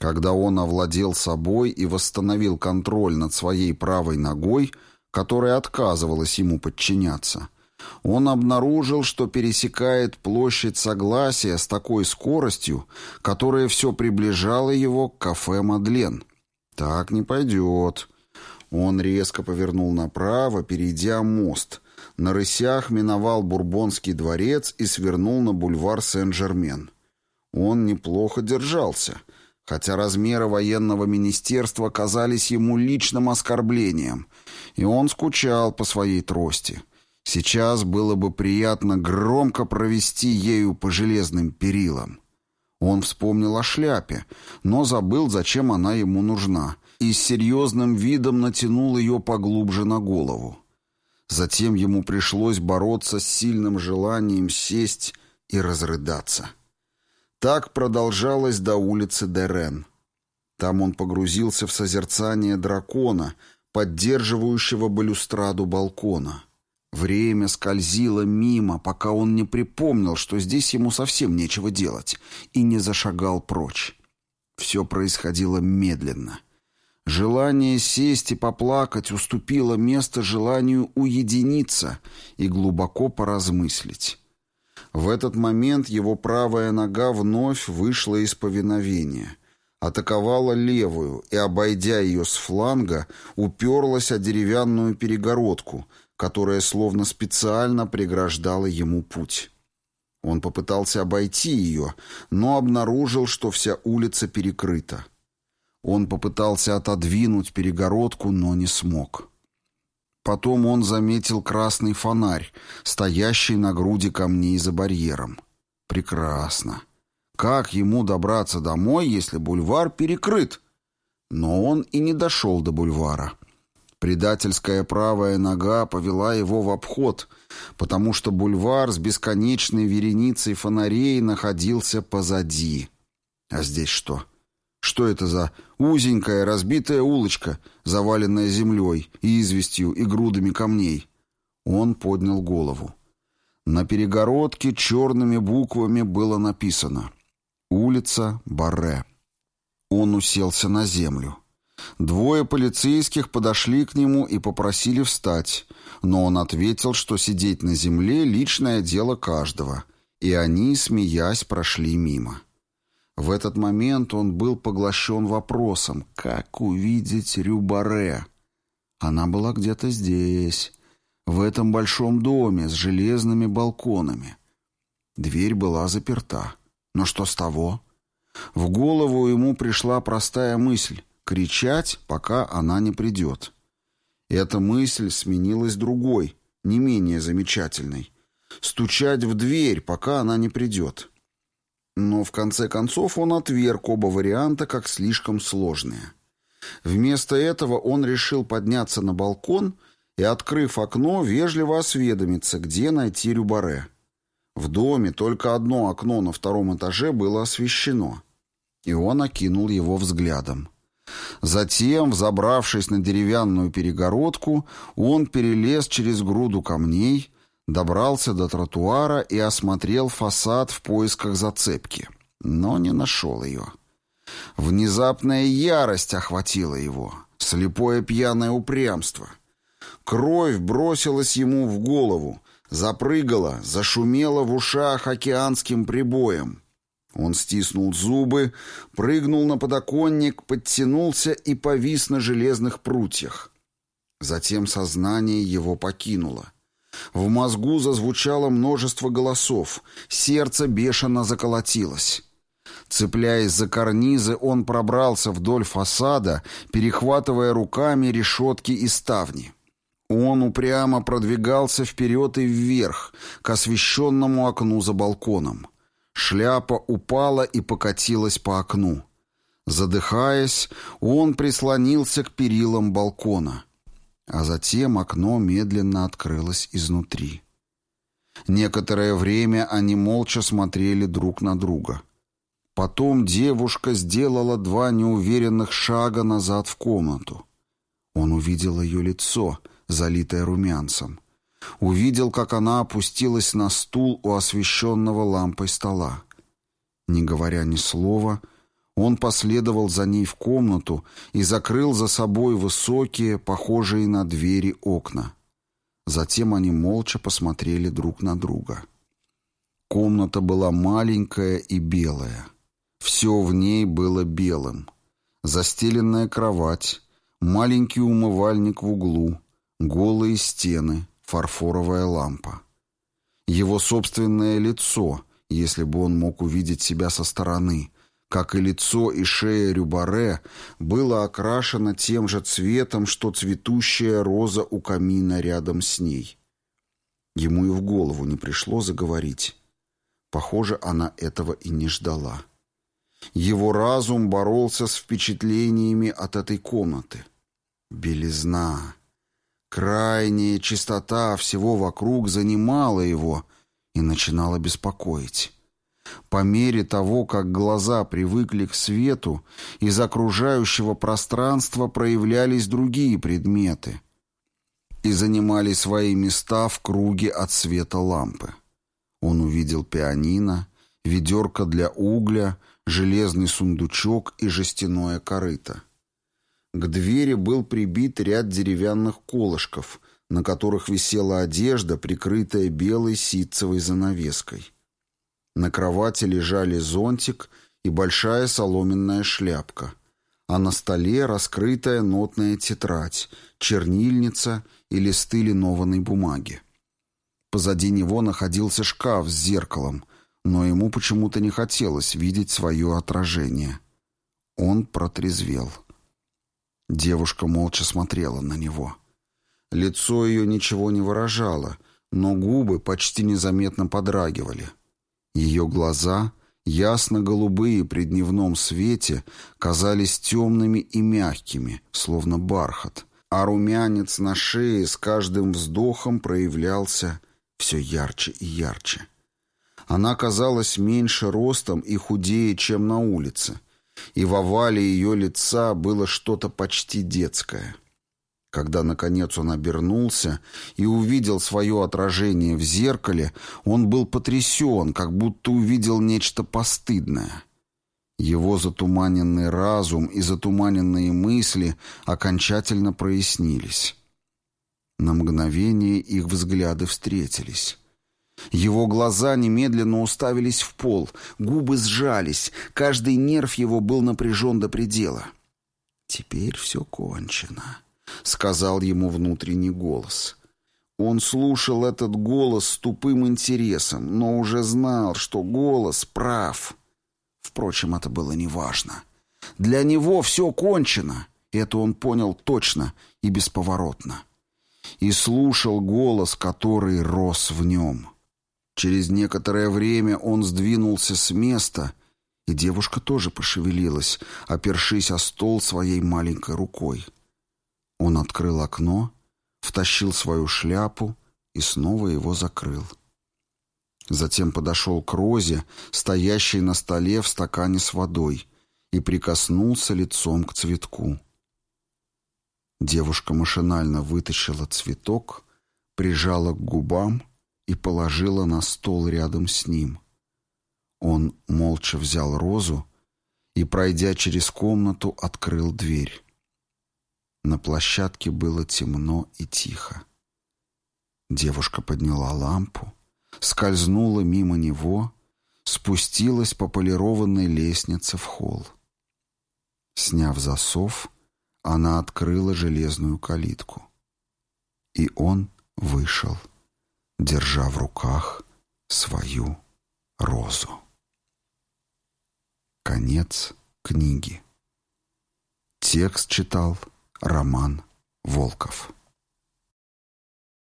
Когда он овладел собой и восстановил контроль над своей правой ногой – которая отказывалась ему подчиняться. Он обнаружил, что пересекает площадь Согласия с такой скоростью, которая все приближала его к кафе «Мадлен». «Так не пойдет». Он резко повернул направо, перейдя мост. На рысях миновал Бурбонский дворец и свернул на бульвар Сен-Жермен. Он неплохо держался, хотя размеры военного министерства казались ему личным оскорблением — и он скучал по своей трости. Сейчас было бы приятно громко провести ею по железным перилам. Он вспомнил о шляпе, но забыл, зачем она ему нужна, и с серьезным видом натянул ее поглубже на голову. Затем ему пришлось бороться с сильным желанием сесть и разрыдаться. Так продолжалось до улицы Дерен. Там он погрузился в созерцание дракона, поддерживающего балюстраду балкона. Время скользило мимо, пока он не припомнил, что здесь ему совсем нечего делать, и не зашагал прочь. Все происходило медленно. Желание сесть и поплакать уступило место желанию уединиться и глубоко поразмыслить. В этот момент его правая нога вновь вышла из повиновения — атаковала левую и, обойдя ее с фланга, уперлась о деревянную перегородку, которая словно специально преграждала ему путь. Он попытался обойти ее, но обнаружил, что вся улица перекрыта. Он попытался отодвинуть перегородку, но не смог. Потом он заметил красный фонарь, стоящий на груди камней за барьером. Прекрасно. Как ему добраться домой, если бульвар перекрыт? Но он и не дошел до бульвара. Предательская правая нога повела его в обход, потому что бульвар с бесконечной вереницей фонарей находился позади. А здесь что? Что это за узенькая разбитая улочка, заваленная землей, известью и грудами камней? Он поднял голову. На перегородке черными буквами было написано Улица Барре. Он уселся на землю. Двое полицейских подошли к нему и попросили встать, но он ответил, что сидеть на земле — личное дело каждого, и они, смеясь, прошли мимо. В этот момент он был поглощен вопросом, как увидеть Рюбаре. Она была где-то здесь, в этом большом доме с железными балконами. Дверь была заперта. Но что с того? В голову ему пришла простая мысль — кричать, пока она не придет. Эта мысль сменилась другой, не менее замечательной. стучать в дверь, пока она не придет. Но в конце концов он отверг оба варианта как слишком сложные. Вместо этого он решил подняться на балкон и, открыв окно, вежливо осведомиться, где найти Рюбаре. В доме только одно окно на втором этаже было освещено, и он окинул его взглядом. Затем, взобравшись на деревянную перегородку, он перелез через груду камней, добрался до тротуара и осмотрел фасад в поисках зацепки, но не нашел ее. Внезапная ярость охватила его, слепое пьяное упрямство. Кровь бросилась ему в голову, запрыгала, зашумела в ушах океанским прибоем. Он стиснул зубы, прыгнул на подоконник, подтянулся и повис на железных прутьях. Затем сознание его покинуло. В мозгу зазвучало множество голосов, сердце бешено заколотилось. Цепляясь за карнизы, он пробрался вдоль фасада, перехватывая руками решетки и ставни. Он упрямо продвигался вперед и вверх, к освещенному окну за балконом. Шляпа упала и покатилась по окну. Задыхаясь, он прислонился к перилам балкона. А затем окно медленно открылось изнутри. Некоторое время они молча смотрели друг на друга. Потом девушка сделала два неуверенных шага назад в комнату. Он увидел ее лицо, залитое румянцем. Увидел, как она опустилась на стул у освещенного лампой стола. Не говоря ни слова, он последовал за ней в комнату и закрыл за собой высокие, похожие на двери, окна. Затем они молча посмотрели друг на друга. Комната была маленькая и белая. Все в ней было белым. Застеленная кровать, маленький умывальник в углу, голые стены, фарфоровая лампа. Его собственное лицо, если бы он мог увидеть себя со стороны, как и лицо и шея Рюбаре, было окрашено тем же цветом, что цветущая роза у камина рядом с ней. Ему и в голову не пришло заговорить. Похоже, она этого и не ждала. Его разум боролся с впечатлениями от этой комнаты. Белизна, крайняя чистота всего вокруг занимала его и начинала беспокоить. По мере того, как глаза привыкли к свету, из окружающего пространства проявлялись другие предметы и занимали свои места в круге от света лампы. Он увидел пианино, ведерко для угля, железный сундучок и жестяное корыто. К двери был прибит ряд деревянных колышков, на которых висела одежда, прикрытая белой ситцевой занавеской. На кровати лежали зонтик и большая соломенная шляпка, а на столе раскрытая нотная тетрадь, чернильница и листы линованной бумаги. Позади него находился шкаф с зеркалом, но ему почему-то не хотелось видеть свое отражение. Он протрезвел. Девушка молча смотрела на него. Лицо ее ничего не выражало, но губы почти незаметно подрагивали. Ее глаза, ясно-голубые при дневном свете, казались темными и мягкими, словно бархат, а румянец на шее с каждым вздохом проявлялся все ярче и ярче. Она казалась меньше ростом и худее, чем на улице, и в овале ее лица было что-то почти детское. Когда, наконец, он обернулся и увидел свое отражение в зеркале, он был потрясен, как будто увидел нечто постыдное. Его затуманенный разум и затуманенные мысли окончательно прояснились. На мгновение их взгляды встретились. Его глаза немедленно уставились в пол, губы сжались, каждый нерв его был напряжен до предела. «Теперь все кончено», — сказал ему внутренний голос. Он слушал этот голос с тупым интересом, но уже знал, что голос прав. Впрочем, это было неважно. Для него все кончено. Это он понял точно и бесповоротно. И слушал голос, который рос в нем. Через некоторое время он сдвинулся с места, и девушка тоже пошевелилась, опершись о стол своей маленькой рукой. Он открыл окно, втащил свою шляпу и снова его закрыл. Затем подошел к Розе, стоящей на столе в стакане с водой, и прикоснулся лицом к цветку. Девушка машинально вытащила цветок, прижала к губам и положила на стол рядом с ним. Он молча взял розу и, пройдя через комнату, открыл дверь. На площадке было темно и тихо. Девушка подняла лампу, скользнула мимо него, спустилась по полированной лестнице в холл. Сняв засов, она открыла железную калитку. И он вышел, держа в руках свою розу. Конец книги. Текст читал Роман Волков.